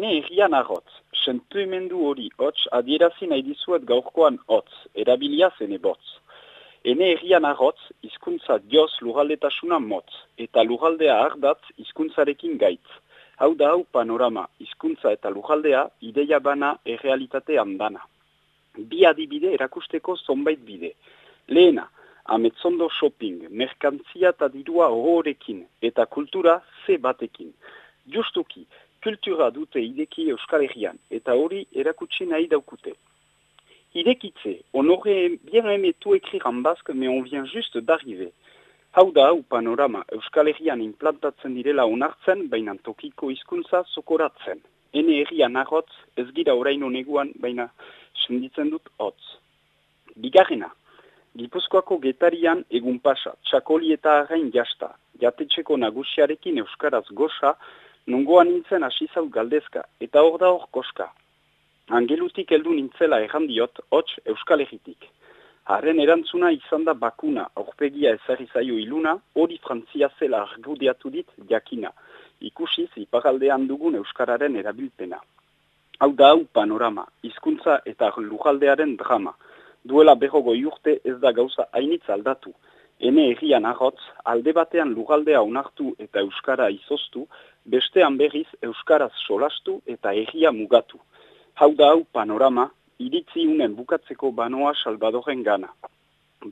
Hene errian arrotz, sentuimendu hori hotz adierazi nahi dizuet gaurkoan hotz, erabilia zene botz. Hene errian arrotz, hizkuntza dioz lugaldetasuna motz, eta lugaldea ardatz hizkuntzarekin gaitz. Hau da hau panorama, hizkuntza eta lugaldea ideia bana errealitate handana. Bi adibide erakusteko zonbait bide. Lehena, ametzondo shopping, merkantzia eta dirua horrekin, eta kultura ze batekin. Justuki, kultura dute ideki Euskal Herrian, eta hori erakutsi nahi daukute. Idekitze, on aurait bien aimé tout écrire en basque, mais on vient juste d'arriver. Hau da hau panorama Euskal Herrian implantatzen direla onartzen, baina tokiko hizkuntza sokoratzen. Hene herrian arrotz, ez gira oraino neguan, baina senditzen dut hotz. Bigarrena, Gipuzkoako getarian egun pasa, txakoli eta arrain jasta, jatetxeko nagusiarekin Euskaraz goxa, nungoan nintzen asizau galdezka, eta hor da hor koska. Angelutik heldu nintzela errandiot, hots euskal egitik. Haren erantzuna izan da bakuna, aurpegia ezari zaio iluna, hori frantzia zela argudiatu dit jakina. Ikusiz, ipagaldean dugun euskararen erabilpena. Hau da hau panorama, hizkuntza eta lujaldearen drama. Duela berrogo urte ez da gauza hainitz aldatu. Hene egian ahotz, alde batean lugaldea onartu eta euskara izoztu, bestean berriz euskaraz solastu eta egia mugatu. Hau da hau panorama, iritzi unen bukatzeko banoa salbadoren gana.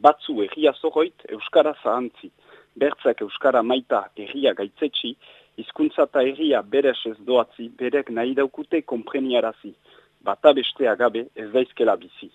Batzu egia zoroit euskara zahantzi, bertzak euskara maita egia gaitzetsi, hizkuntza eta egia beres ez doatzi, berek nahi daukute kompreniarazi. Bata bestea gabe ez daizkela bizi.